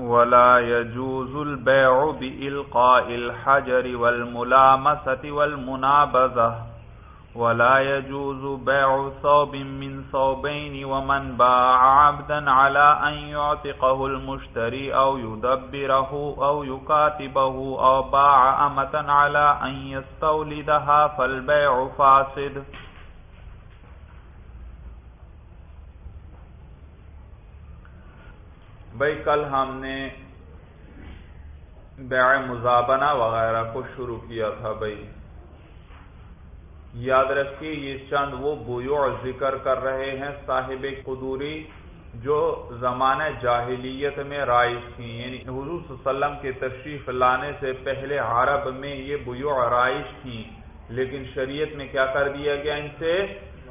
ولا يجوز البيع بإلقاء الحجر والملامسة والمنابذة ولا يجوز بيع ثوب من ثوبين ومن باع عبدا على أن يعتقه المشتري أو يدبره أو يكاتبه أو باع أمة على أن يستولدها فالبيع فاسد. بھائی کل ہم نے بیع مزابنہ وغیرہ کو شروع کیا تھا بھائی یاد رکھیے، یہ چند وہ بویوع ذکر کر رہے ہیں صاحب قدوری جو زمانہ جاہلیت میں رائج تھیں۔ یعنی حضور صلی اللہ علیہ وسلم کے تشریف لانے سے پہلے عرب میں یہ بویوع رائج تھیں، لیکن شریعت میں کیا کر دیا گیا؟ ان سے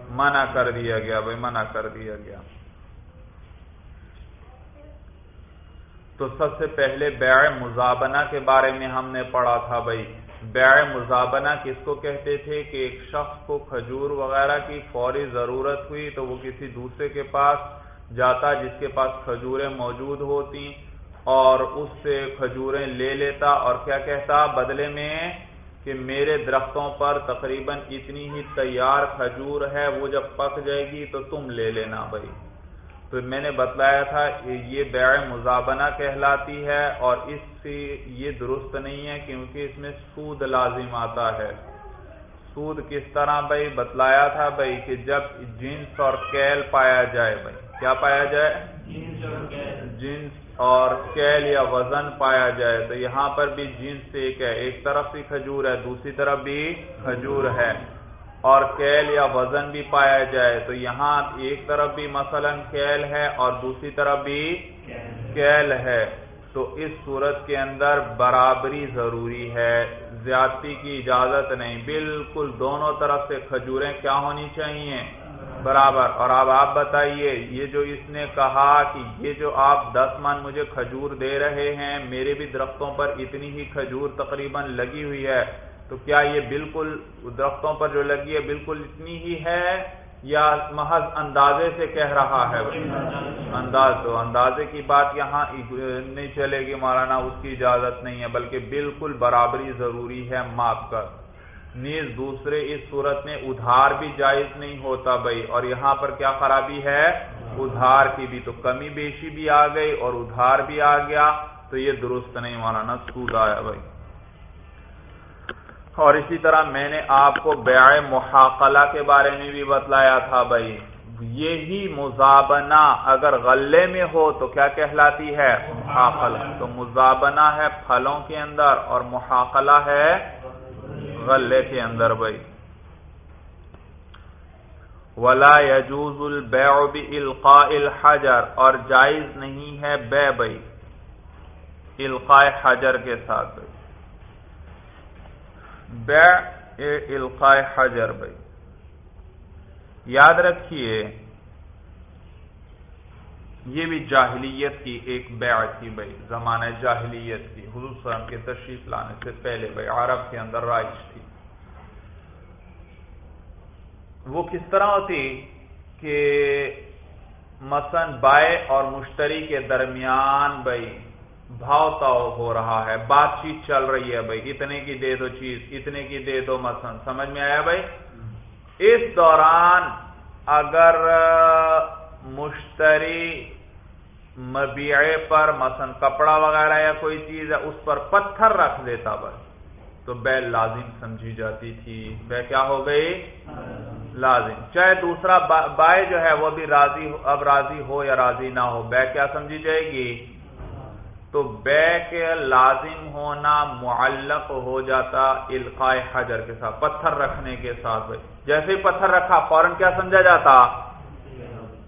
منع کر دیا گیا بھائی منع کر دیا گیا۔ تو سب سے پہلے بیع مزابنہ کے بارے میں ہم نے پڑھا تھا بھائی۔ بیع مزابنہ کس کو کہتے تھے کہ ایک شخص کو کھجور وغیرہ کی فوری ضرورت ہوئی تو وہ کسی دوسرے کے پاس جاتا جس کے پاس کھجوریں موجود ہوتی اور اس سے کھجوریں لے لیتا اور کیا کہتا بدلے میں کہ میرے درختوں پر تقریباً اتنی ہی تیار کھجور ہے وہ جب پک جائے گی تو تم لے لینا بھائی۔ تو میں نے بتلایا تھا یہ بیع مزابنہ کہلاتی ہے اور اس سے یہ درست نہیں ہے کیونکہ اس میں سود لازم آتا ہے۔ سود کس طرح بھائی؟ بتلایا تھا بھائی کہ جب جنس اور کیل پایا جائے بھائی کیا پایا جائے؟ جنس اور کیل۔ یا وزن پایا جائے۔ تو یہاں پر بھی جنس ایک ہے ایک طرف بھی کھجور ہے دوسری طرف بھی کھجور ہے۔ اور کیل یا وزن بھی پایا جائے تو یہاں ایک طرف بھی مثلا کیل ہے اور دوسری طرف بھی کیل ہے۔ تو اس صورت کے اندر برابری ضروری ہے، زیادتی کی اجازت نہیں۔ بالکل دونوں طرف سے کھجوریں کیا ہونی چاہیے؟ برابر۔ اور اب آپ بتائیے، یہ جو اس نے کہا کہ یہ جو آپ دس من مجھے کھجور دے رہے ہیں، میرے بھی درختوں پر اتنی ہی کھجور تقریباً لگی ہوئی ہے۔ تو کیا یہ بالکل درختوں پر جو لگی ہے بالکل اتنی ہی ہے یا محض اندازے سے کہہ رہا ہے؟ انداز تو اندازے کی بات یہاں نہیں چلے گی مولانا، اس کی اجازت نہیں ہے، بلکہ بالکل برابری ضروری ہے ماپ کر۔ نیز دوسرے اس صورت میں ادھار بھی جائز نہیں ہوتا بھائی، اور یہاں پر کیا خرابی ہے؟ ادھار کی بھی تو کمی بیشی بھی آ گئی اور ادھار بھی آ گیا، تو یہ درست نہیں مولانا، سود آیا بھائی۔ اور اسی طرح میں نے آپ کو بیع محاقلہ کے بارے میں بھی بتلایا تھا بھائی۔ یہی مزابنہ اگر غلے میں ہو تو کیا کہلاتی ہے؟ محاقلہ۔ تو مزابنہ ہے پھلوں کے اندر اور محاقلہ ہے غلے کے اندر بھائی۔ ولا يجوز البيع بالقاء الحجر، اور جائز نہیں ہے بے بھائی۔ القاء حجر کے ساتھ بھائی۔ القاء حجر بھائی۔ یاد رکھیے، یہ بھی جاہلیت کی ایک بیع تھی بھائی، زمانہ جاہلیت کی۔ حضور وسلم کے تشریف لانے سے پہلے بھائی، عرب کے اندر رائج تھی۔ وہ کس طرح ہوتی کہ مثلا بائے اور مشتری کے درمیان بھائی بھاؤ تاؤ ہو رہا ہے، بات چیت چل رہی ہے بھائی، اتنے کی دے دو چیز، اتنے کی دے دو مثلا، سمجھ میں آیا بھائی؟ اس دوران اگر مشتری مبیعے پر مثلا کپڑا وغیرہ یا کوئی چیز ہے، اس پر پتھر رکھ دیتا بس تو بے لازم سمجھی جاتی تھی۔ بے کیا ہو گئی؟ لازم۔ چاہے دوسرا بائے جو ہے، وہ بھی راضی اب راضی ہو یا راضی نہ ہو، بے کیا سمجھی جائے گی؟ تو بے کے لازم ہونا معلق ہو جاتا القاء حجر کے ساتھ، پتھر رکھنے کے ساتھ بھائی۔ جیسے ہی پتھر رکھا، فوراً کیا سمجھا جاتا؟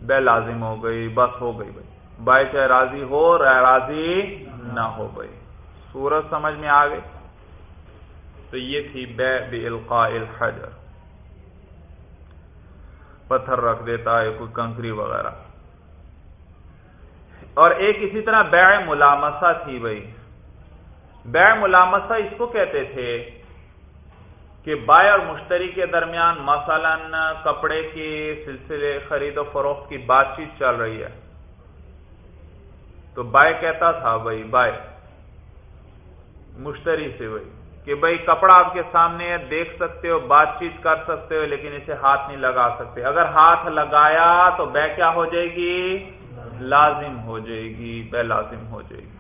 بے لازم ہو گئی، بس ہو گئی بھائی۔ بھائی چاہے راضی ہو راضی نہ ہو گئی سورج سمجھ میں آ گئی تو یہ تھی بے بے الحجر۔ پتھر رکھ دیتا ہے، کوئی کنکری وغیرہ۔ اور ایک اسی طرح بیع ملامسا تھی بھائی بیع ملامسا اس کو کہتے تھے کہ بائے اور مشتری کے درمیان مثلا کپڑے کے سلسلے خرید و فروخت کی بات چیت چل رہی ہے۔ تو بائے کہتا تھا بھائی بائے مشتری سے بھائی کہ بھائی کپڑا آپ کے سامنے ہے، دیکھ سکتے ہو، بات چیت کر سکتے ہو، لیکن اسے ہاتھ نہیں لگا سکتے۔ اگر ہاتھ لگایا تو بے کیا ہو جائے گی؟ لازم ہو جائے گی، بے لازم ہو جائے گی۔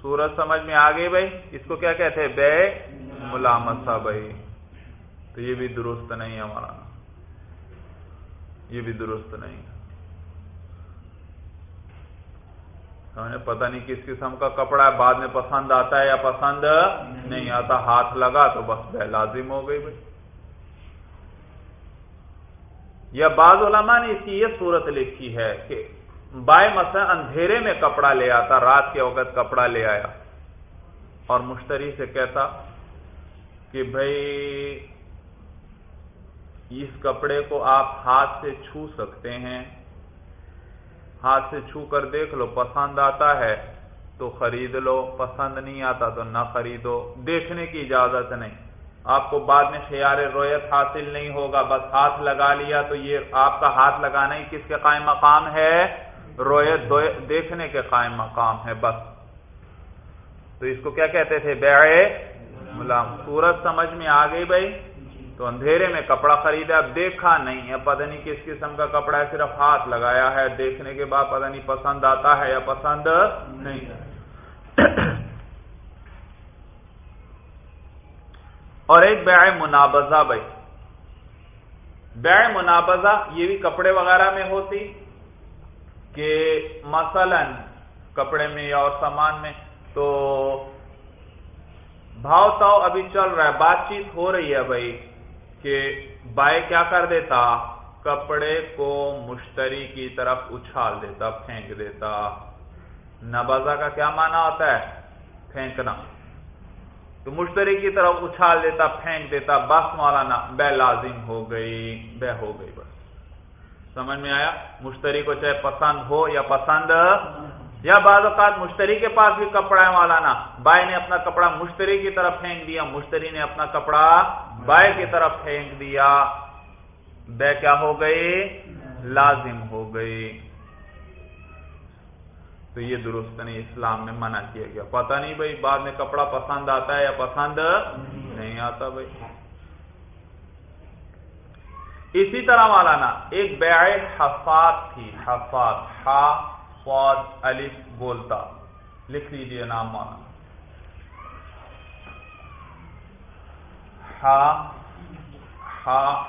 سورج سمجھ میں آ گئی بھائی؟ اس کو کیا کہتے ہیں؟ بے ملامسا بھائی۔ تو یہ بھی درست نہیں ہمارا۔ یہ بھی درست نہیں ہے۔ ہمیں پتہ نہیں کس قسم کا کپڑا ہے، بعد میں پسند آتا ہے یا پسند نہیں آتا، ہاتھ لگا تو بس بہ لازم ہو گئی بھائی۔ یا بعض علماء نے اس کی یہ صورت لکھی ہے کہ بائے مثلا اندھیرے میں کپڑا لے آتا، رات کے وقت کپڑا لے آیا۔ اور مشتری سے کہتا کہ بھائی اس کپڑے کو آپ ہاتھ سے چھو سکتے ہیں۔ ہاتھ سے چھو کر دیکھ لو، پسند آتا ہے تو خرید لو، پسند نہیں آتا تو نہ خریدو۔ دیکھنے کی اجازت نہیں۔ آپ کو بعد میں خیال رویت حاصل نہیں ہوگا، بس ہاتھ لگا لیا تو یہ آپ کا ہاتھ لگانا ہی کس کے قائم مقام ہے؟ رویت دیکھنے کے قائم مقام ہے، بس۔ تو اس کو کیا کہتے تھے؟ بے ملام سورج سمجھ میں آ گئی بھائی۔ تو اندھیرے میں کپڑا خریدا، اب دیکھا نہیں ہے۔ پتہ نہیں کس قسم کا کپڑا ہے، صرف ہاتھ لگایا ہے۔ دیکھنے کے بعد پتہ نہیں پسند آتا ہے یا پسند نہیں۔ اور ایک بیع منابزہ بھائی۔ بیع منابزہ یہ بھی کپڑے وغیرہ میں ہوتی کہ مثلا کپڑے میں یا اور سامان میں تو بھاؤ تاؤ ابھی چل رہا ہے، بات چیت ہو رہی ہے بھائی کہ بائے کیا کر دیتا؟ کپڑے کو مشتری کی طرف اچھال دیتا، پھینک دیتا۔ نبازا کا کیا مانا ہوتا ہے؟ پھینکنا۔ تو مشتری کی طرف اچھال دیتا، پھینک دیتا، بس مولانا، بے لازم ہو گئی، بے ہو گئی بس۔ سمجھ میں آیا؟ مشتری کو چاہے پسند ہو یا پسند، یا بعض اوقات مشتری کے پاس بھی کپڑا ہے مولانا۔ بھائی نے اپنا کپڑا مشتری کی طرف پھینک دیا، مشتری نے اپنا کپڑا بائے کی طرف پھینک دیا۔ بے کیا ہو گئی؟ لازم ہو گئی۔ تو یہ درست نہیں، اسلام میں منع کیا گیا۔ پتہ نہیں بھائی بعد میں کپڑا پسند آتا ہے یا پسند نہیں آتا بھائی۔ اسی طرح مولانا، ایک بیع حفاظ تھی، حفاظ، ہا فوج الف، بولتا۔ لکھ لیجیے نام مولانا۔ ہا ہا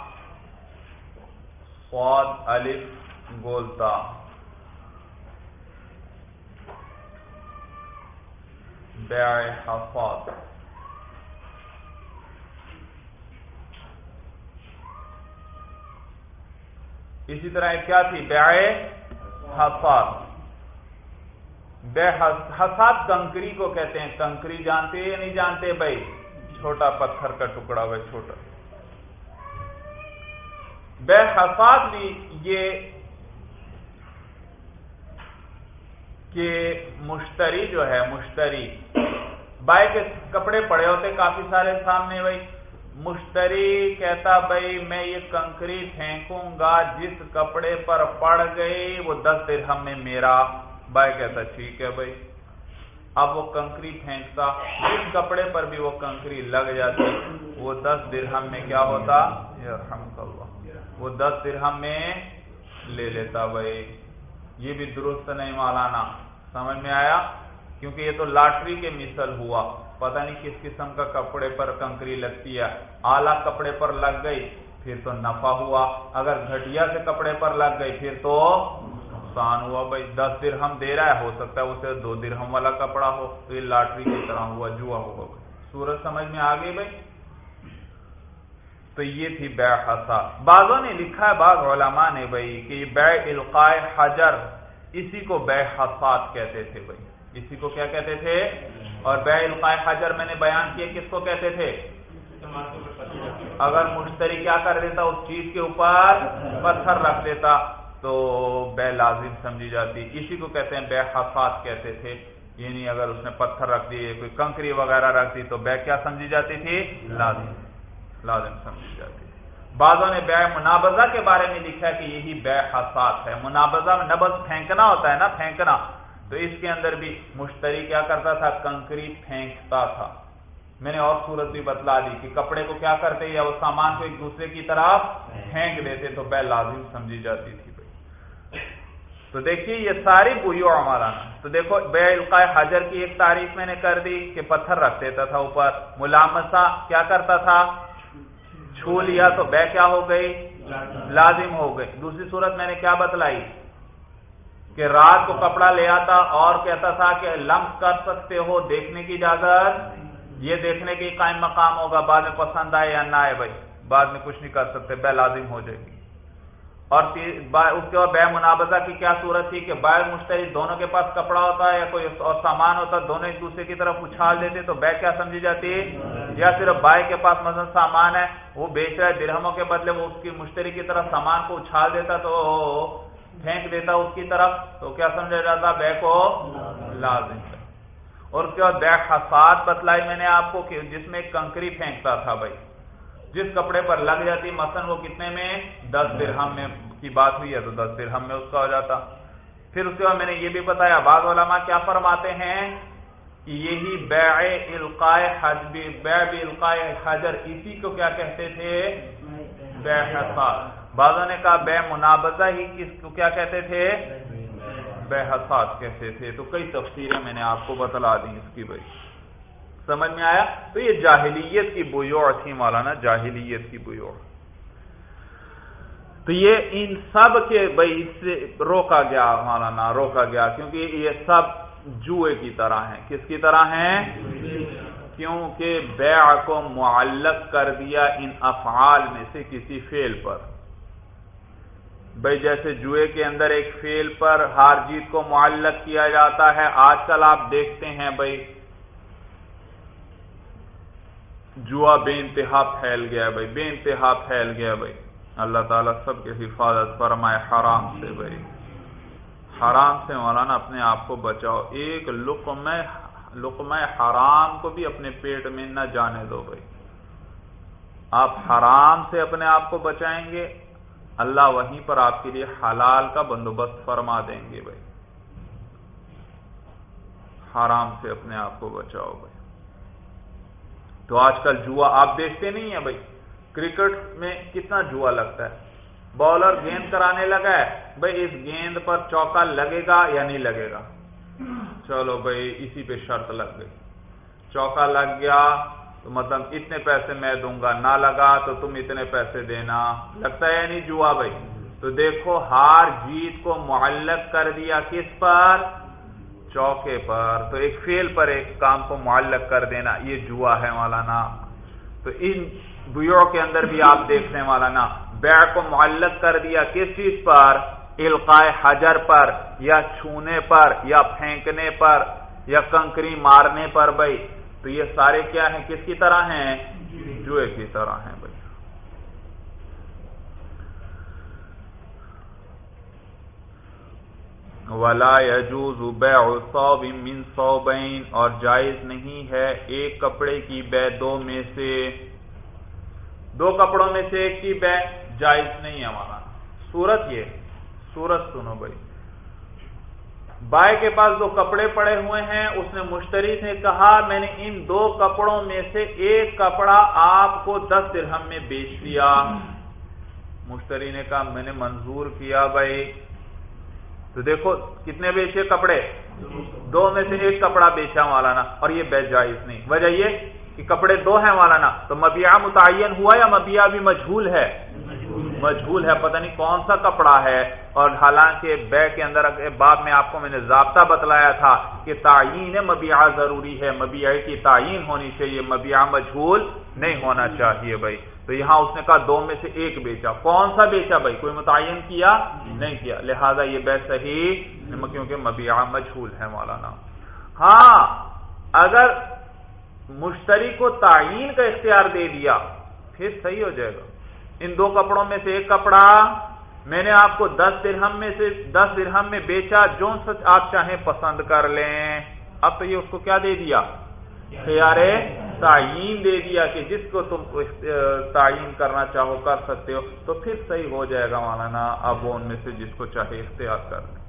فوج الف، بولتا۔ بیع حفاظ اسی طرح کیا تھی؟ بیع حفاظ بے حساد کنکری کو کہتے ہیں۔ کنکری جانتے یا نہیں جانتے بھائی، چھوٹا پتھر کا ٹکڑا ہوا چھوٹا۔ بے حساد بھی یہ کہ مشتری جو ہے، مشتری۔ بائی کے کپڑے پڑے ہوتے کافی سارے سامنے، بھائی۔ مشتری کہتا، بھائی، میں یہ کنکری پھینکوں گا، جس کپڑے پر پڑ گئی، وہ دس درہم میں میرا۔ بھائی کہتا، ٹھیک ہے، بھائی۔ اب وہ کنکری پھینکتا۔ اس کپڑے پر بھی وہ کنکری لگ جاتی، وہ دس درہم میں کیا ہوتا؟ وہ دس درہم میں لے لیتا، بھائی۔ یہ بھی درست نہیں مالانا سمجھ میں آیا؟ کیونکہ یہ تو لاٹری کے مثل ہوا۔ پتہ نہیں کس قسم کا کپڑے پر کنکری لگتی ہے۔ اعلی کپڑے پر لگ گئی، پھر تو نفع ہوا۔ اگر گھٹیا سے کپڑے پر لگ گئی، پھر تو نقصان ہوا۔ بھائی، دس درہم دے رہا ہے، ہو سکتا ہے اسے دو درہم والا کپڑا ہو۔ تو یہ لاٹری کی طرح ہوا، جوا ہوا۔ سورج سمجھ میں آ گئی بھائی؟ تو یہ تھی بے حسا۔ بعضوں نے لکھا ہے، بعض علماء نے بھائی، کہ یہ بے القائے حجر اسی کو بے حسات کہتے تھے بھائی۔ اسی کو کیا کہتے تھے؟ اور بے القائے حجر میں نے بیان کیا، کس کو کہتے تھے؟ اگر مشتری کیا کر دیتا، اس چیز کے اوپر پتھر رکھ دیتا، تو بے لازم سمجھی جاتی۔ اسی کو کہتے ہیں بے حفاظ کہتے تھے۔ یعنی اگر اس نے پتھر رکھ دیے کوئی کنکری وغیرہ رکھ دی، تو بے کیا سمجھی جاتی تھی؟ لازم۔ لازم سمجھی جاتی۔ بعضوں نے بے منابضہ کے بارے میں لکھا کہ یہی بے حساس ہے۔ منابضہ میں نبز پھینکنا ہوتا ہے نا، پھینکنا۔ تو اس کے اندر بھی مشتری کیا کرتا تھا؟ کنکری پھینکتا تھا۔ میں نے اور صورت بھی بتلا دی کہ کپڑے کو کیا کرتے یا وہ سامان کو ایک دوسرے کی طرف پھینک دیتے تو بے لازم سمجھی جاتی تھی بھائی۔ تو دیکھیے، یہ ساری بوئیو ہمارا تو دیکھو، بے القاء حجر کی ایک تعریف میں نے کر دی کہ پتھر رکھ دیتا تھا اوپر ملامسا کیا کرتا تھا؟ چھو لیا تو بے کیا ہو گئی؟ لازم. ہو گئی۔ دوسری صورت میں نے کیا بتلائی؟ کہ رات کو کپڑا لے آتا اور کہتا تھا کہ لمس کر سکتے ہو دیکھنے کی اجازت؟ یہ دیکھنے کی قائم مقام ہوگا بعد میں پسند آئے یا نہ آئے بھائی۔ بعد میں کچھ نہیں کر سکتے بے لازم ہو جائے گی۔ اور اس کے بعد بے منابضہ کی کیا صورت تھی کہ بائر مشتری دونوں کے پاس کپڑا ہوتا ہے یا کوئی اور سامان ہوتا ہے، دونوں ایک دوسرے کی طرف اچھال دیتے، تو بے کیا سمجھی جاتی؟ ہے یا صرف بائے کے پاس مثلا سامان ہے، وہ بیچ رہا ہے درہموں کے بدلے، وہ اس کی مشتری کی طرف سامان کو اچھال دیتا، تو پھینک دیتا اس کی طرف، تو کیا سمجھا جاتا؟ بے کو لازم اور اس کے بعد بیک حساد بتلائی میں نے آپ کو کہ جس میں کنکری پھینکتا تھا بھائی۔ جس کپڑے پر لگ جاتی مثلا وہ کتنے میں دس درہم میں کی بات ہوئی ہے تو دس درہم میں اس کا ہو جاتا۔ پھر اس کے بعد میں نے یہ بھی بتایا، بعض علماء کیا فرماتے ہیں؟ کہ یہی بیع القائے حجبی بیع القائے حجر، اسی کو کیا کہتے تھے؟ بیع حساد بعضوں نے کہا بے منابضہ ہی کس کو کیا کہتے تھے؟ بے حساس کہتے تھے۔ تو کئی تفسیریں میں نے آپ کو بتلا دی اس کی بھائی۔ سمجھ میں آیا؟ تو یہ جاہلیت کی بویوڑ تھی مولانا، جاہلیت کی بویوڑ تو یہ ان سب کے بھائی اس سے روکا گیا مولانا، روکا گیا، کیونکہ یہ سب جوئے کی طرح ہیں۔ کس کی طرح ہیں؟ کیونکہ بیع کو معلق کر دیا ان افعال میں سے کسی فیل پر۔ بھائی جیسے جوئے کے اندر ایک فیل پر ہار جیت کو معلق کیا جاتا ہے، آج کل آپ دیکھتے ہیں بھائی جوا بے انتہا پھیل گیا بھائی، بے انتہا پھیل گیا بھائی۔ اللہ تعالیٰ سب کے حفاظت فرمائے، حرام سے بھائی۔ حرام سے مولانا اپنے آپ کو بچاؤ۔ ایک لقم لقم حرام کو بھی اپنے پیٹ میں نہ جانے دو بھائی۔ آپ حرام سے اپنے آپ کو بچائیں گے، اللہ وہیں پر آپ کے لیے حلال کا بندوبست فرما دیں گے بھائی۔ حرام سے اپنے آپ کو بچاؤ بھائی۔ تو آج کل جوا آپ دیکھتے نہیں ہیں بھائی۔ کرکٹ میں کتنا جوا لگتا ہے۔ بالر گیند کرانے لگا ہے۔ بھائی اس گیند پر چوکا لگے گا یا نہیں لگے گا؟ چلو بھائی، اسی پہ شرط لگ گئی۔ چوکا لگ گیا تو مطلب اتنے پیسے میں دوں گا، نہ لگا تو تم اتنے پیسے دینا۔ لگتا ہے نہیں جوا بھائی؟ تو دیکھو ہار جیت کو معلق کر دیا کس پر؟ چوکے پر، تو ایک فیل پر ایک کام کو معلق کر دینا، یہ جوا ہے مولانا تو ان بیو کے اندر بھی آپ دیکھنے مولانا بیع کو معلق کر دیا کس چیز پر؟ القائے حجر پر، یا چھونے پر، یا پھینکنے پر، یا کنکری مارنے پر بھائی۔ تو یہ سارے کیا ہیں؟ کس کی طرح ہیں؟ جوئے کی طرح ہیں بھائی ولا یجوز صوب من صوبین اور جائز نہیں ہے ایک کپڑے کی بے دو میں سے۔ دو کپڑوں میں سے ایک کی بے جائز نہیں ہے ہمارا سورت یہ سورت سنو بھائی۔ بائے کے پاس دو کپڑے پڑے ہوئے ہیں، اس نے مشتری سے کہا، میں نے ان دو کپڑوں میں سے ایک کپڑا آپ کو دس درہم میں بیچ دیا۔ مشتری نے کہا، میں نے منظور کیا بھائی۔ تو دیکھو کتنے بیچے کپڑے؟ دو میں سے ایک کپڑا بیچا مولانا، اور یہ بیچ جائز نہیں۔ وجہ یہ کہ کپڑے دو ہیں مولانا، تو مبیا متعین ہوا یا مبیا بھی مجھول ہے؟ مجھول ہے، پتہ نہیں کون سا کپڑا ہے۔ اور حالانکہ بے کے اندر باب میں آپ کو میں نے ضابطہ بتلایا تھا کہ تعین مبیعہ ضروری ہے مبیع کی تعین ہونی چاہیے، مبیعہ مجھول نہیں ہونا چاہیے بھائی۔ تو یہاں اس نے کہا دو میں سے ایک بیچا۔ کون سا بیچا بھائی؟ کوئی متعین کیا؟ نہیں کیا۔ لہذا یہ بے صحیح کیونکہ مبیعہ مجھول ہے مولانا۔ ہاں اگر مشتری کو تعین کا اختیار دے دیا، پھر صحیح ہو جائے گا۔ ان دو کپڑوں میں سے ایک کپڑا میں نے آپ کو دس درہم میں سے دس درہم میں بیچا، جو سچ آپ چاہیں پسند کر لیں۔ اب تو یہ اس کو کیا دے دیا؟ خیار تعین دے دیا کہ جس کو تم تعین کرنا چاہو، کر سکتے ہو۔ تو پھر صحیح ہو جائے گا مولانا، اب وہ ان میں سے جس کو چاہے اختیار کر لیں۔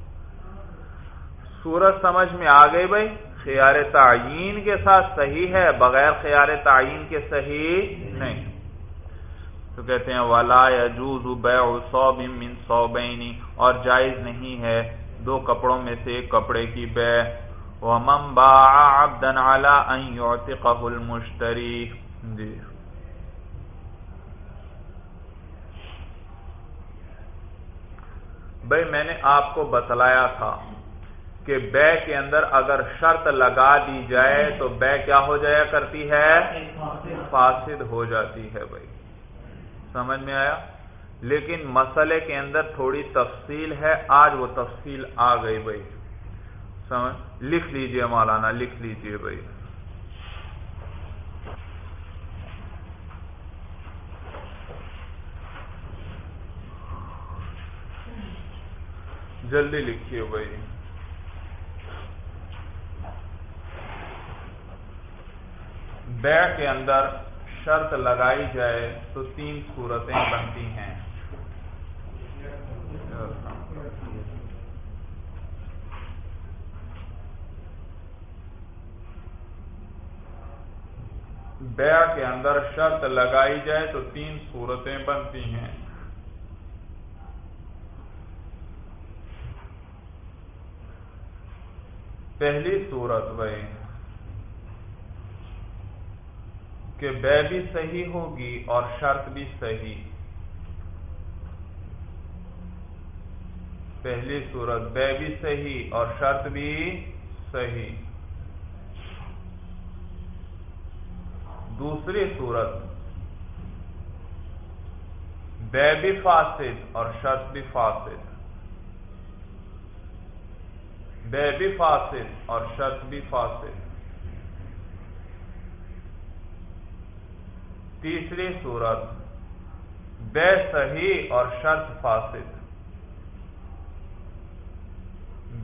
صورت سمجھ میں آ گئی بھائی، خیار تعین کے ساتھ صحیح ہے، بغیر خیار تعین کے صحیح نہیں۔ تو کہتے ہیں، ولا يجوز بيع صوب من صوبين اور جائز نہیں ہے دو کپڑوں میں سے ایک کپڑے کی بے۔ ومن باع عبدا على ان يعتقه المشتري۔ جی۔ بھائی، میں نے آپ کو بتلایا تھا کہ بے کے اندر اگر شرط لگا دی جائے تو بے کیا ہو جایا کرتی ہے؟ فاسد ہو جاتی ہے بھائی۔ سمجھ میں آیا؟ لیکن مسئلے کے اندر تھوڑی تفصیل ہے، آج وہ تفصیل آ گئی بھائی۔ سمجھ؟ لکھ لیجیے مولانا، لکھ لیجیے بھائی۔ جلدی لکھیے بھائی۔ بیع کے اندر شرط لگائی جائے تو تین صورتیں بنتی ہیں۔ بیع کے اندر شرط لگائی جائے تو تین صورتیں بنتی ہیں۔ پہلی صورت بھائی کہ بے بھی صحیح ہوگی اور شرط بھی صحیح۔ پہلی صورت، بے بھی صحیح اور شرط بھی صحیح۔ دوسری صورت، بے بھی فاسد اور شرط بھی فاسد۔ بے بھی فاسد اور شرط بھی فاسد۔ تیسری صورت، بے صحیح اور شرط فاسد۔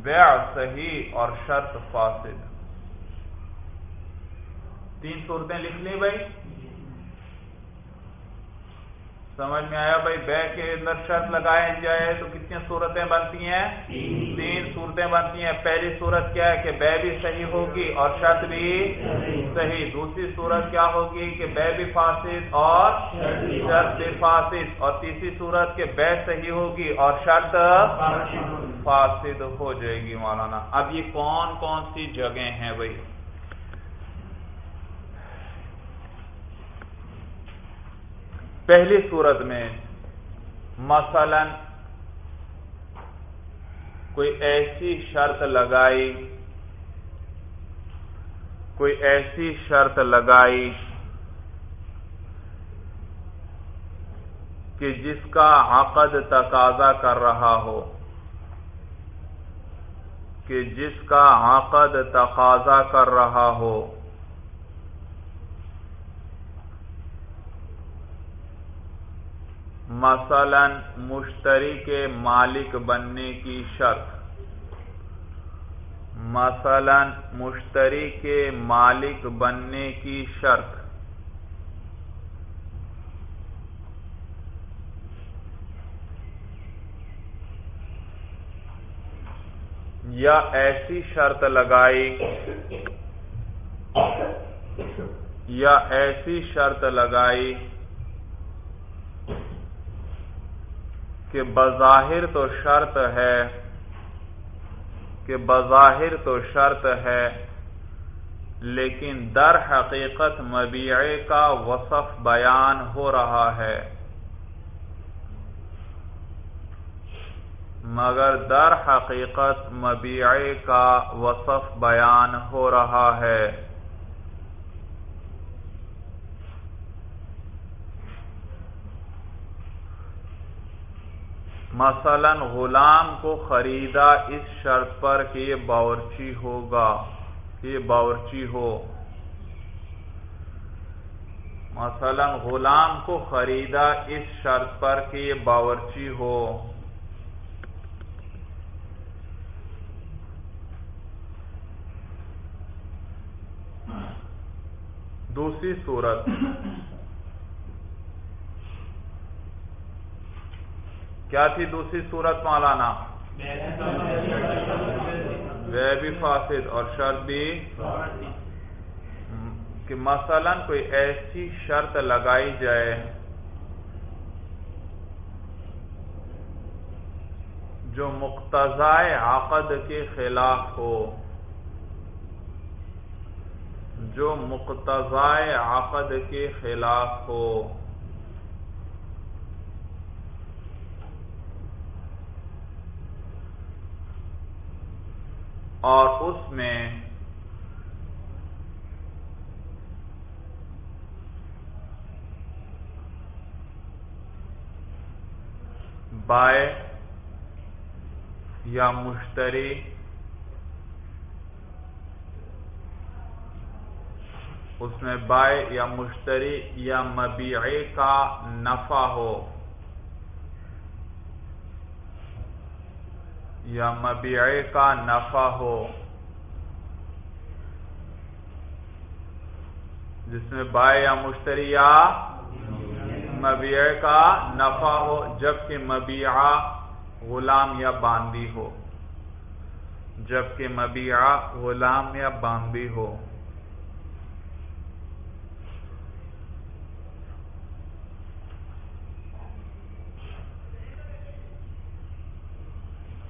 بیع صحیح اور شرط فاسد۔ تین صورتیں لکھ لی بھائی۔ سمجھ میں آیا بھائی بے کے اندر شرط لگائے جائے تو کتنی صورتیں بنتی ہیں؟ تین صورتیں بنتی ہیں۔ پہلی صورت کیا ہے کہ بے بھی صحیح ہوگی اور شرط بھی صحیح۔ دوسری صورت کیا ہوگی کہ بے بھی فاسد اور شرط بھی فاسد۔ اور تیسری صورت کہ بے صحیح ہوگی اور شرط فاسد ہو جائے گی، مولانا۔ اب یہ کون کون سی جگہیں ہیں بھائی؟ پہلی صورت میں مثلا کوئی ایسی شرط لگائی، کوئی ایسی شرط لگائی کہ جس کا عقد تقاضا کر رہا ہو، کہ جس کا عقد تقاضا کر رہا ہو۔ مثلا مشتری کے مالک بننے کی شرط۔ مثلا مشتری کے مالک بننے کی شرط۔ یا ایسی شرط لگائی، یا ایسی شرط لگائی کہ بظاہر تو شرط ہے، کہ بظاہر تو شرط ہے، لیکن در حقیقت مبیعے کا وصف بیان ہو رہا ہے۔ مگر در حقیقت مبیعے کا وصف بیان ہو رہا ہے۔ مثلا غلام کو خریدا اس شرط پر کہ یہ باورچی ہوگا، کہ یہ باورچی ہو۔ مثلا غلام کو خریدا اس شرط پر کہ یہ باورچی ہو۔ دوسری صورت۔ کیا تھی دوسری صورت مولانا؟ وہ بھی فاسد اور شرط بھی کہ مثلا کوئی ایسی شرط لگائی جائے جو مقتضائے عقد کے خلاف ہو، جو مقتضائے عقد کے خلاف ہو۔ اور اس میں بائے یا مشتری اس میں بائے یا مشتری یا مبیعے کا نفع ہو۔ یا مبیعے کا نفع ہو۔ جس میں بائے یا مشتری یا مبیع کا نفع ہو، جبکہ مبیعہ غلام یا باندی ہو۔ جبکہ مبیعہ غلام یا باندی ہو۔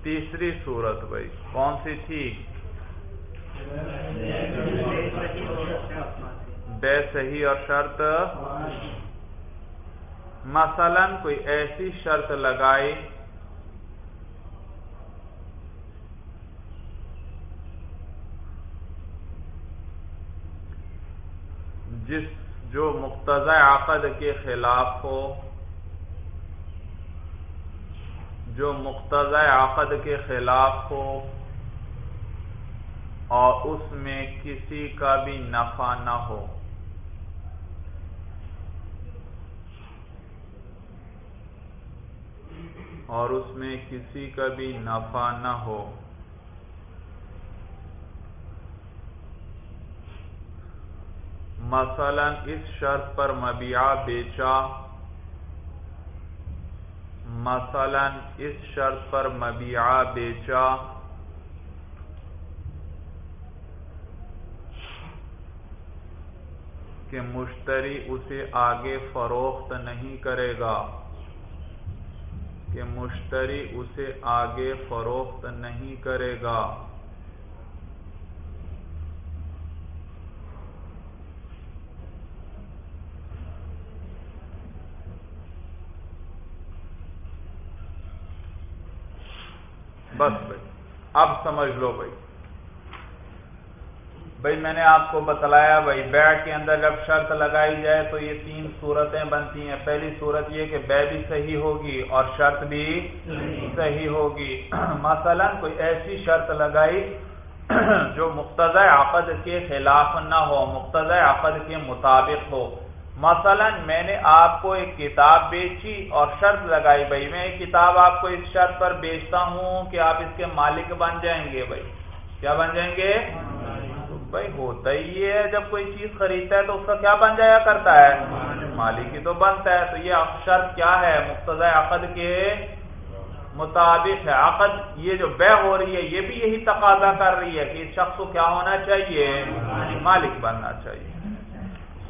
تیسری صورت بھائی، کون سی تھی؟ بے صحیح اور شرط؟ مثلا کوئی ایسی شرط لگائی جس جو مقتض عقد کے خلاف ہو۔ جو مقتض عقد کے خلاف ہو اور اس میں کسی کا بھی نفع نہ ہو۔ اور اس میں کسی کا بھی نفع نہ ہو۔ مثلا اس شرط پر مبیعہ بیچا مثلا اس شرط پر مبیعہ بیچا۔ کہ مشتری اسے آگے فروخت نہیں کرے گا۔ کہ مشتری اسے آگے فروخت نہیں کرے گا۔ بس بھائی، اب سمجھ لو بھائی۔ بھائی، میں نے آپ کو بتلایا بھائی بیع کے اندر جب شرط لگائی جائے تو یہ تین صورتیں بنتی ہیں۔ پہلی صورت یہ کہ بے بھی صحیح ہوگی اور شرط بھی صحیح ہوگی۔ مثلا کوئی ایسی شرط لگائی جو مقتض عقد کے خلاف نہ ہو مقتض عقد کے مطابق ہو۔ مثلا میں نے آپ کو ایک کتاب بیچی اور شرط لگائی بھائی، میں ایک کتاب آپ کو اس شرط پر بیچتا ہوں کہ آپ اس کے مالک بن جائیں گے بھائی۔ کیا بن جائیں گے؟ بھائی، ہوتا ہی ہے، جب کوئی چیز خریدتا ہے تو اس کا کیا بن جایا کرتا ہے؟ مالک ہی تو بنتا ہے۔ تو یہ شرط کیا ہے؟ مقتض عقد کے مطابق ہے۔ عقد یہ جو بے ہو رہی ہے، یہ بھی یہی تقاضا کر رہی ہے کہ اس شخص کو کیا ہونا چاہیے؟ مالک بننا چاہیے۔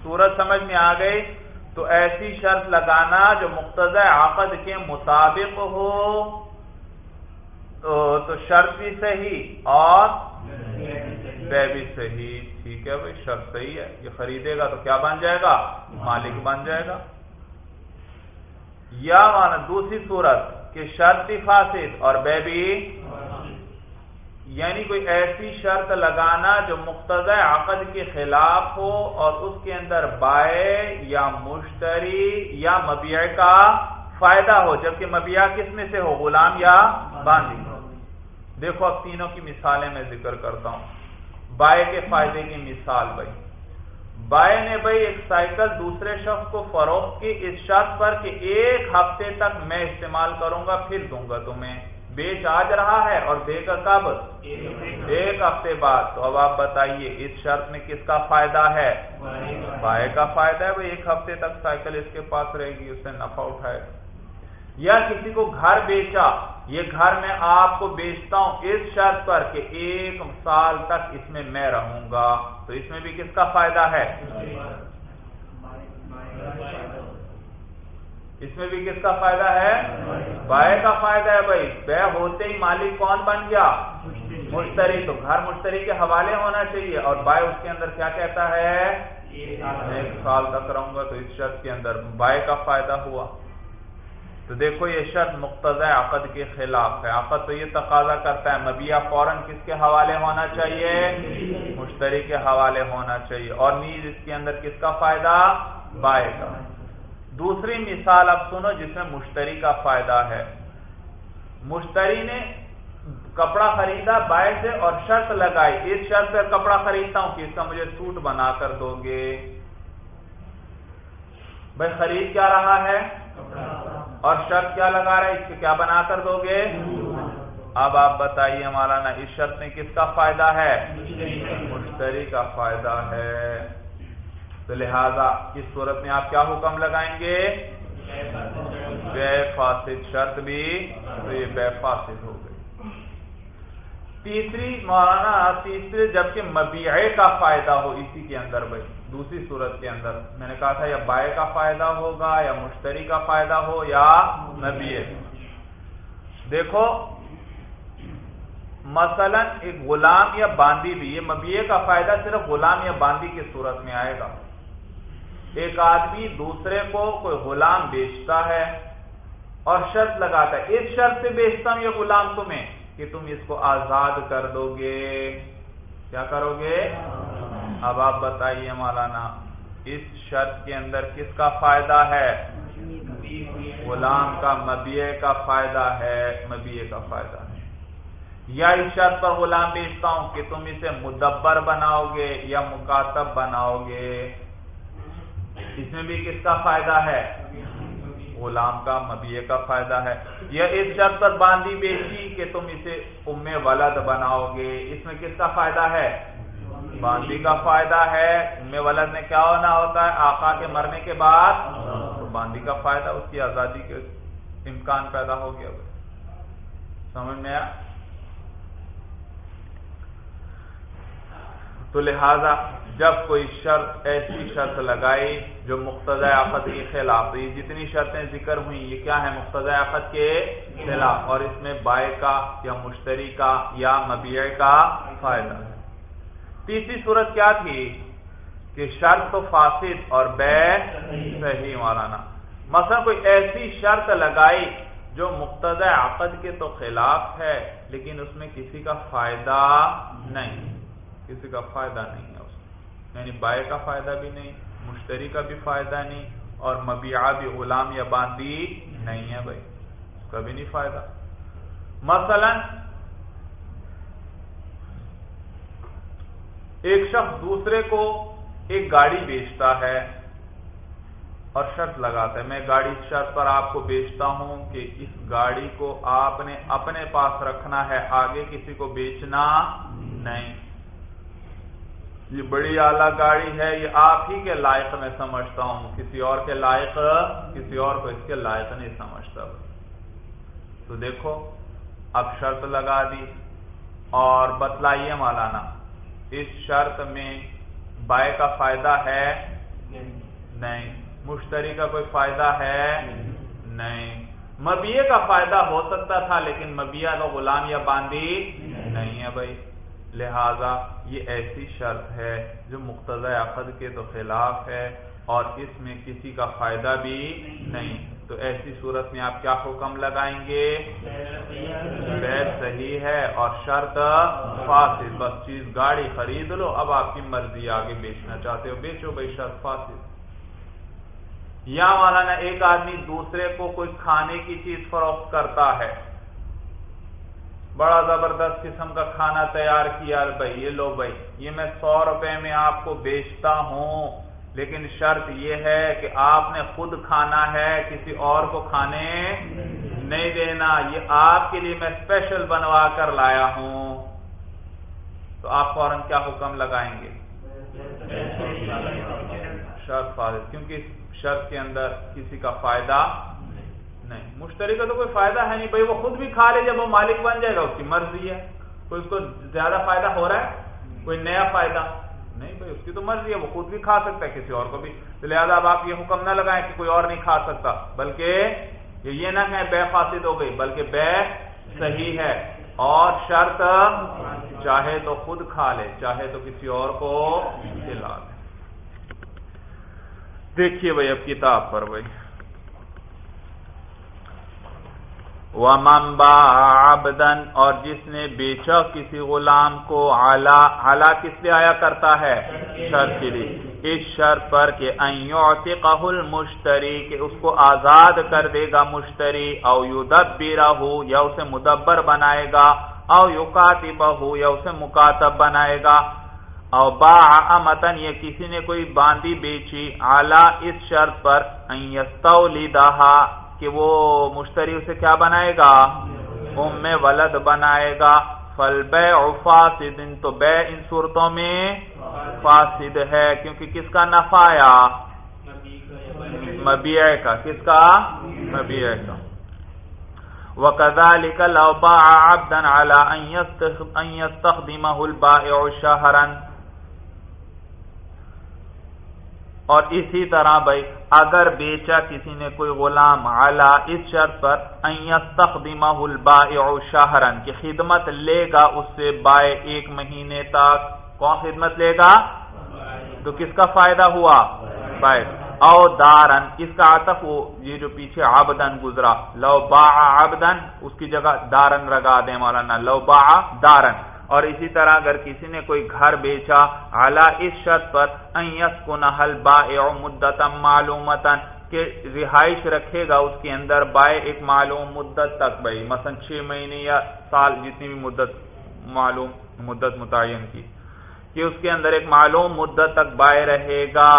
صورت سمجھ میں آ گئی، تو ایسی شرط لگانا جو مقتض عقد کے مطابق ہو۔ تو شرط بھی صحیح اور بے بھی صحیح۔ ٹھیک ہے بھائی، شرط صحیح ہے۔ یہ خریدے گا تو کیا بن جائے گا؟ مالک بن جائے گا۔ یا مانا دوسری صورت کہ شرط فاسد اور بے بھی یعنی کوئی ایسی شرط لگانا جو مقتض عقد کے خلاف ہو اور اس کے اندر بائے یا مشتری یا مبیع کا فائدہ ہو، جبکہ مبیع کس میں سے ہو؟ غلام یا باندھی۔ دیکھو اب تینوں کی مثالیں میں ذکر کرتا ہوں۔ بائے کے فائدے کی مثال بھائی۔ بائے نے بھائی ایک سائیکل دوسرے شخص کو فروخت کی، اس شرط پر کہ ایک ہفتے تک میں استعمال کروں گا، پھر دوں گا تمہیں۔ بیچ آج رہا ہے اور دے گا کب؟ ایک ہفتے بعد۔ تو اب آپ بتائیے اس شرط میں کس کا فائدہ ہے؟ بائے کا فائدہ ہے بھائی ایک ہفتے تک سائیکل اس کے پاس رہے گی اس سے نفع اٹھائے۔ گا یا کسی کو گھر بیچا یہ گھر میں آپ کو بیچتا ہوں اس شرط پر کہ ایک سال تک اس میں میں رہوں گا۔ تو اس میں بھی کس کا فائدہ ہے؟ اس میں بھی کس کا فائدہ ہے؟ بائے کا فائدہ ہے بھائی۔ بے ہوتے ہی مالک کون بن گیا؟ مشتری۔ تو گھر مشتری کے حوالے ہونا چاہیے۔ اور بائے اس کے اندر کیا کہتا ہے؟ ایک سال۔ تک رہوں گا تو اس شرط کے اندر بائے کا فائدہ ہوا۔ تو دیکھو یہ شرط مقتض عقد کے خلاف ہے۔ عقد تو یہ تقاضا کرتا ہے۔ مبیہ فوراً کس کے حوالے ہونا چاہیے؟ مشتری کے حوالے ہونا چاہیے۔ اور نیز اس کے اندر کس کا فائدہ؟ بائے کا۔ دوسری مثال اب سنو جس میں مشتری کا فائدہ ہے۔ مشتری نے کپڑا خریدا، بائے سے اور شرط لگائی۔ اس شرط پہ کپڑا خریدتا ہوں کہ اس کا مجھے سوٹ بنا کر دو گے۔ بھائی خرید کیا رہا ہے؟ اور شرط کیا لگا رہا ہے؟ اس کیا بنا کر دو گے؟ اب آپ بتائیے ہمارا نا، اس شرط میں کس کا فائدہ ہے؟ مشتری کا فائدہ ہے۔ تو لہذا اس صورت میں آپ کیا حکم لگائیں گے؟ بے فاسد شرط بھی تو یہ بے فاسد ہو گئی۔ تیسری مولانا تیسری جبکہ مبیعے کا فائدہ ہو، اسی کے اندر بھائی دوسری صورت کے اندر۔ میں نے کہا تھا یا بائے کا فائدہ ہوگا یا مشتری کا فائدہ ہو یا مبیعے دیکھو، مثلا ایک غلام یا باندی بھی، یہ مبیعے کا فائدہ صرف غلام یا باندی کی صورت میں آئے گا۔ ایک آدمی دوسرے کو کوئی غلام بیچتا ہے اور شرط لگاتا ہے، اس شرط سے بیچتا ہوں یہ غلام تمہیں کہ تم اس کو آزاد کر دو گے کیا کرو گے؟ اب آپ بتائیے مولانا، اس شرط کے اندر کس کا فائدہ ہے؟ غلام کا مبیے کا فائدہ ہے مبیے کا فائدہ ہے۔ یا اس شرط پر غلام بیچتا ہوں کہ تم اسے مدبر بناؤ گے یا مکاتب بناؤ گے۔ اس میں بھی کس کا فائدہ ہے؟ غلام کا مبیے کا فائدہ ہے۔ یا اس شرط پر باندھی بیچی کہ تم اسے ام ولد بناؤ گے، اس میں کس کا فائدہ ہے؟ باندھی کا فائدہ ہے۔ ام ولد میں کیا ہونا ہوتا ہے؟ آقا کے مرنے کے بعد باندھی کا فائدہ، اس کی آزادی کے امکان پیدا ہو گیا۔ سمجھ میں آیا؟ تو لہذا جب کوئی شرط ایسی شرط لگائی جو مقتض آفت کے خلاف یہ جتنی شرطیں ذکر ہوئی یہ کیا ہے مقتض آفت کے خلاف. اور اس میں بائے کا یا مشتری کا یا مبیع کا فائدہ تیسری صورت کیا تھی؟ کہ شرط تو فاسد اور بے صحیح مولانا۔ مثلا کوئی ایسی شرط لگائی جو مقتض عقد کے تو خلاف ہے، لیکن اس میں کسی کا فائدہ نہیں۔ کسی کا فائدہ نہیں ہے اس میں۔ یعنی بائے کا فائدہ بھی نہیں، مشتری کا بھی فائدہ نہیں، اور مبیعہ بھی غلام یا باندھی نہیں ہے بھائی۔ اس کا بھی نہیں فائدہ۔ مثلا ایک شخص دوسرے کو ایک گاڑی بیچتا ہے اور شرط لگاتا ہے، میں گاڑی شرط پر آپ کو بیچتا ہوں کہ اس گاڑی کو آپ نے اپنے پاس رکھنا ہے، آگے کسی کو بیچنا نہیں۔ یہ بڑی اعلیٰ گاڑی ہے، یہ آپ ہی کے لائق میں سمجھتا ہوں۔ کسی اور کے لائق، کسی اور کو اس کے لائق نہیں سمجھتا۔ تو دیکھو، اب شرط لگا دی اور بتلائیے مولانا، اس شرط میں بائے کا فائدہ ہے؟ نہیں۔ مشتری کا کوئی فائدہ ہے؟ نہیں۔ مبیے کا فائدہ ہو سکتا تھا، لیکن مبیا تو غلام یا باندھی نہیں ہے بھائی۔ لہذا یہ ایسی شرط ہے جو مقتض عقد کے تو خلاف ہے اور اس میں کسی کا فائدہ بھی نہیں۔ تو ایسی صورت میں آپ کیا حکم لگائیں گے؟ صحیح ہے اور شرط فاسد۔ بس چیز گاڑی خرید لو، اب آپ کی مرضی آگے بیچنا چاہتے ہو، بیچو بھائی، شرط فاسد۔ یا مولانا، ایک آدمی دوسرے کو کوئی کھانے کی چیز فروخت کرتا ہے۔ بڑا زبردست قسم کا کھانا تیار کیا بھائی، یہ لو بھائی، یہ میں سو روپے میں آپ کو بیچتا ہوں۔ لیکن شرط یہ ہے کہ آپ نے خود کھانا ہے، کسی اور کو کھانے نہیں دینا۔ یہ آپ کے لیے میں اسپیشل بنوا کر لایا ہوں۔ تو آپ فوراً کیا حکم لگائیں گے؟ شرط فارغ، کیونکہ شرط کے اندر کسی کا فائدہ نہیں۔ مشتری کا تو کوئی فائدہ ہے نہیں، بھائی وہ خود بھی کھا لے جب وہ مالک بن جائے گا، اس کی مرضی ہے۔ کوئی اس کو زیادہ فائدہ ہو رہا ہے؟ کوئی نیا فائدہ؟ نہیں بھائی، اس کی تو مرضی ہے، وہ خود بھی کھا سکتا ہے، کسی اور کو بھی۔ لہٰذا اب آپ یہ حکم نہ لگائیں کہ کوئی اور نہیں کھا سکتا، بلکہ یہ نہ کہیں بے فاسد ہو گئی، بلکہ بے صحیح ہے۔ اور شرط، چاہے تو خود کھا لے، چاہے تو کسی اور کو کھلا دے۔ دیکھیے بھائی، اب کتاب پر بھائی۔ ومن با عبدن اور جس نے بیچا کسی غلام کو اعلی کس لیے آیا کرتا ہے؟ شرط کے لیے۔ اس شرط پر کہ یعتقہ المشتری، کہ اس کو آزاد کر دے گا مشتری، او یدبرہ یا اسے مدبر بنائے گا، او یکاتبہ یا اسے مکاتب بنائے گا۔ او با امتن یا کسی نے کوئی باندی بیچی۔ اعلی اس شرط پر یستولیدہا کہ وہ مشتری اسے کیا بنائے گا؟ ام ولد بنائے گا۔ فل بے فاسد ان تو بے ان صورتوں میں فاسد ہے۔ کیونکہ کس کا نفع آیا؟ مبیع کا۔ کس کا؟ مبیع کا۔ وَكَذَلِكَ لَوْ بَاعَ عَبْدًا عَلَىٰ أَن يَسْتَخْدِمَهُ الْبَائِعُ شَهْرًا۔ اور اسی طرح بھائی، اگر بیچا کسی نے کوئی غلام اعلی اس شرط پر البائع شہرن کی خدمت لے گا اس سے بائے ایک مہینے تک۔ کون خدمت لے گا؟ تو کس کا فائدہ ہوا؟ بائے او دارن، اس کا عطف وہ، یہ جو پیچھے آبدن گزرا۔ لو با آبدن اس کی جگہ دارن رگا دیں، مولانا، لو با دارن۔ اور اسی طرح اگر کسی نے کوئی گھر بیچا اعلی اس شرط پر کو نل با مدت معلومتا کہ رہائش رکھے گا اس کے اندر بائے ایک معلوم مدت تک بھائی، مثلا چھ مہینے یا سال جتنی بھی مدت معلوم، مدت متعین کی، کہ اس کے اندر ایک معلوم مدت تک بائے رہے گا۔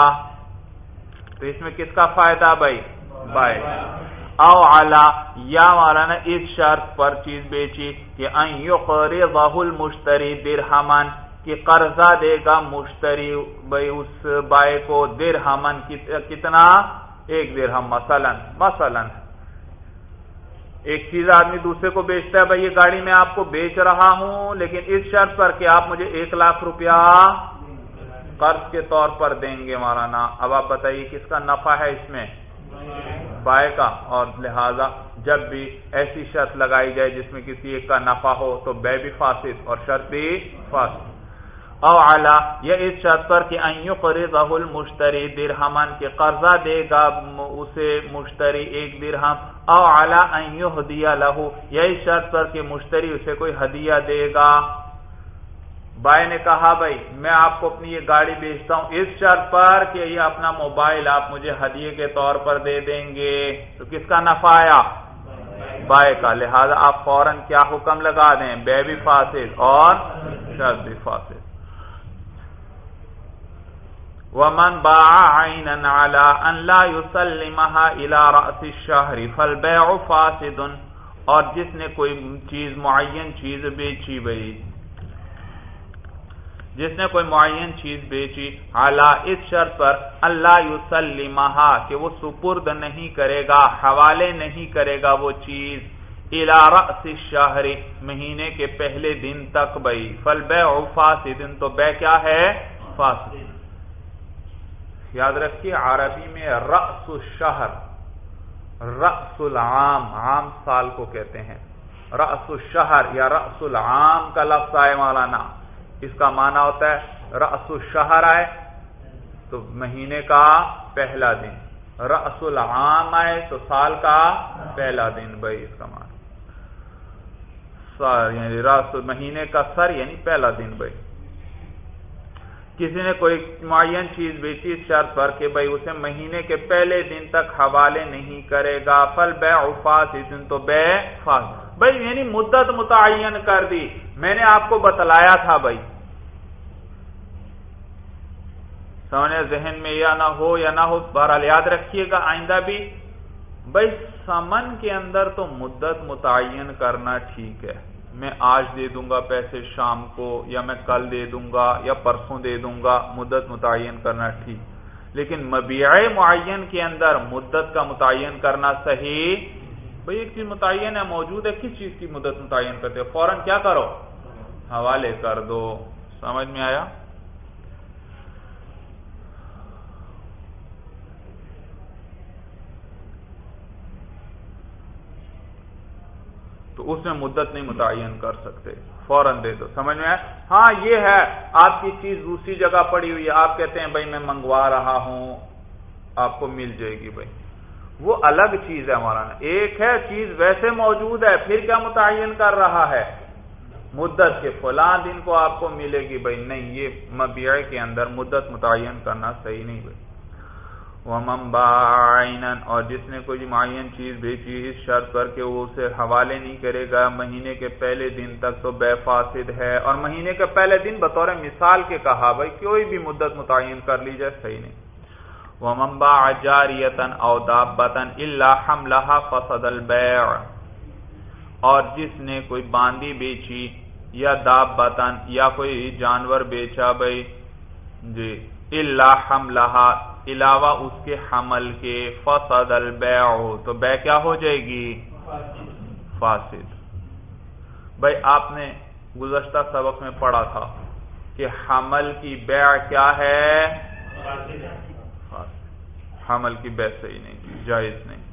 تو اس میں کس کا فائدہ بھائی؟ بائے او اعلی یا مولانا اس شرط پر چیز بیچی کہ بہل مشتری درہمن کہ قرضہ دے گا مشتری بھائی اس بائے کو درہمن کتنا؟ ایک درہم، مثلا مثلا۔ ایک چیز آدمی دوسرے کو بیچتا ہے بھائی یہ گاڑی میں آپ کو بیچ رہا ہوں، لیکن اس شرط پر کہ آپ مجھے ایک لاکھ روپیہ قرض کے طور پر دیں گے مولانا۔ اب آپ بتائیے کس کا نفع ہے اس میں؟ بائے کا اور لہذا جب بھی ایسی شرط لگائی جائے جس میں کسی ایک کا نفع ہو تو بے بھی فاسد اور شرط بھی فاسد۔ او اعلی، یہ اس شرط پر کہ قرضہ المشتری درہمن کے قرضہ دے گا اسے مشتری ایک درہم۔ او اعلی، ان یہدیہ لہو، یہ اس شرط پر کہ مشتری اسے کوئی ہدیہ دے گا۔ بھائی نے کہا، بھائی، میں آپ کو اپنی یہ گاڑی بیچتا ہوں۔ اس شرط پر کہ یہ اپنا موبائل آپ مجھے ہدیے کے طور پر دے دیں گے۔ تو کس کا نفع آیا؟ بائے کا۔ لہذا آپ فوراً کیا حکم لگا دیں؟ بے بھی فاسد اور شرط بھی فاسد۔ ومن باع لا يسلمها الى راس الشهر فالبيع فاسد۔ اور جس نے کوئی چیز، معین چیز بیچی، بھائی جس نے کوئی معین چیز بیچی اعلی اس شرط پر، اللہ یوسلمہ کہ وہ سپرد نہیں کرے گا، حوالے نہیں کرے گا وہ چیز۔ رأس الشہر، مہینے کے پہلے دن تک بھائی فل بے فاسد، تو بے کیا ہے؟ فاسد۔ یاد رکھیے، عربی میں رأس الشہر، رأس العام، عام سال کو کہتے ہیں۔ رأس الشہر یا رأس العام کا لفظ آئے مولانا۔ اس کا معنی ہوتا ہے رس الشہر آئے، تو مہینے کا پہلا دن۔ رس العام آئے، تو سال کا پہلا دن، بھائی اس کا معنی۔ سر یعنی رس مہینے کا سر یعنی پہلا دن، بھائی۔ کسی نے کوئی معین چیز بیچی، اس شرط پر کہ بھائی اسے مہینے کے پہلے دن تک حوالے نہیں کرے گا۔ فل بے افاس دن تو بے فاس بھائی یعنی مدت متعین کر دی۔ میں نے آپ کو بتلایا تھا، بھائی۔ سمجھے ذہن میں یا نہ ہو یا نہ ہو، بہرحال یاد رکھیے گا، آئندہ بھی۔ بھائی، سمن کے اندر تو مدت متعین کرنا ٹھیک ہے۔ میں آج دے دوں گا پیسے شام کو، یا میں کل دے دوں گا، یا پرسوں دے دوں گا، مدت متعین کرنا ٹھیک۔ لیکن مبیع معین کے اندر مدت کا متعین کرنا صحیح؟ بھئی ایک چیز متعین ہے، موجود ہے، کس چیز کی مدت متعین کرتے ہو؟ فوراً کیا کرو؟ حوالے کر دو۔ سمجھ میں آیا؟ تو اس میں مدت نہیں متعین کر سکتے، فوراً دے دو، سمجھ میں ہاں یہ ہے، آپ کی چیز دوسری جگہ پڑی ہوئی ہے، آپ کہتے ہیں بھائی میں منگوا رہا ہوں، آپ کو مل جائے گی بھائی۔ وہ الگ چیز ہے ہمارا ایک ہے چیز ویسے موجود ہے، پھر کیا متعین کر رہا ہے؟ مدت کے فلاں دن کو آپ کو ملے گی بھائی، نہیں، یہ مبیع کے اندر مدت متعین کرنا صحیح نہیں بھائی۔ اور جس نے کوئی معین چیز بھیجی اس شرط پر کہ وہ اسے حوالے نہیں کرے گا، مہینے کے پہلے دن تک تو بے فاسد ہے۔ اور مہینے کے پہلے دن بطور مثال کے کہا، بھائی کوئی بھی مدت متعین کر لی جائے، صحیح نہیں۔ وہ ممبا جاریتن او دابتن اللہ حملہ فسد البیع اور جس نے کوئی باندی بیچی یا داب بتن یا کوئی جانور بیچا، بھائی جی اللہ حملہ علاوہ اس کے حمل کے فسد البیع، تو بے کیا ہو جائے گی؟ فاسد۔ بھائی، آپ نے گزشتہ سبق میں پڑھا تھا کہ حمل کی بیع کیا ہے؟ حمل کی بے صحیح نہیں، جائز نہیں۔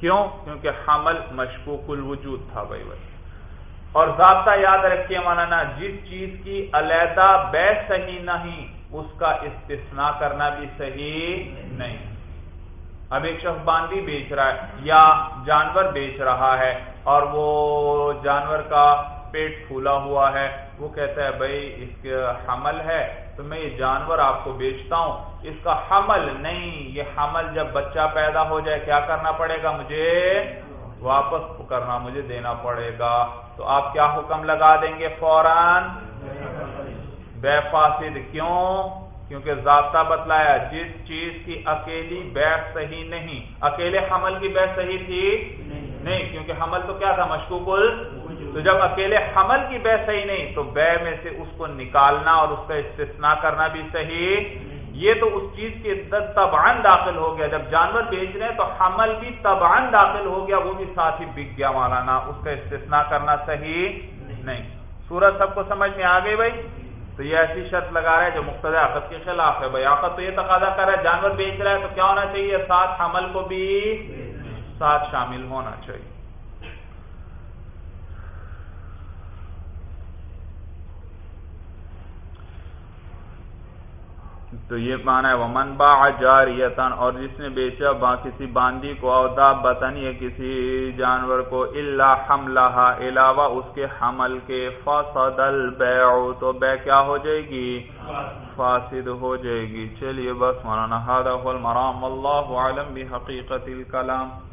کیوں؟ کیونکہ حمل مشکوک الوجود تھا بھائی بھائی۔ اور ضابطہ یاد رکھیے مولانا، جس چیز کی علیحدہ بے صحیح نہیں اس کا استثناء کرنا بھی صحیح نہیں۔ اب ایک شخص باندھی بیچ رہا ہے یا جانور بیچ رہا ہے اور وہ جانور کا پیٹ پھولا ہوا ہے، وہ کہتا ہے، بھائی، اس کا حمل ہے، تو میں یہ جانور آپ کو بیچتا ہوں۔ اس کا حمل نہیں، یہ حمل جب بچہ پیدا ہو جائے، کیا کرنا پڑے گا مجھے؟ واپس کرنا مجھے دینا پڑے گا۔ تو آپ کیا حکم لگا دیں گے فوراً؟ بے فاسد کیوں؟ کیونکہ ضابطہ بتلایا جس چیز کی اکیلی بے صحیح نہیں اکیلے حمل کی بے صحیح تھی؟ نہیں۔ کیونکہ حمل تو کیا تھا؟ مشکوک تو جب اکیلے حمل کی بے صحیح نہیں تو بے میں سے اس کو نکالنا اور اس کا استثناء کرنا بھی صحیح۔ یہ تو اس چیز کے اندر تبان داخل ہو گیا۔ جب جانور بیچ رہے ہیں تو حمل بھی تبان داخل ہو گیا وہ بھی ساتھ ہی بک گیا مولانا اس کا استثناء کرنا صحیح نہیں۔ سورج سب کو سمجھ میں آ گئی بھائی؟ تو یہ ایسی شرط لگا رہا ہے جو مقتض عقد کے خلاف ہے۔ بھائی عقد تو یہ تقاضا کر رہا ہے جانور بیچ رہا ہے تو کیا ہونا چاہیے؟ ساتھ حمل کو بھی ساتھ شامل ہونا چاہیے۔ تو یہ مانا ہے وہ من با جاریتن اور جس نے بیچا با، کسی باندی کو اودا بتن یا کسی جانور کو اللہ حملہ علاوہ اس کے حمل کے فاسد البیع تو بے کیا ہو جائے گی؟ فاسد ہو جائے گی۔ چلیے بس مولانا هذا هو المرام والله اعلم بحقیقت الکلام۔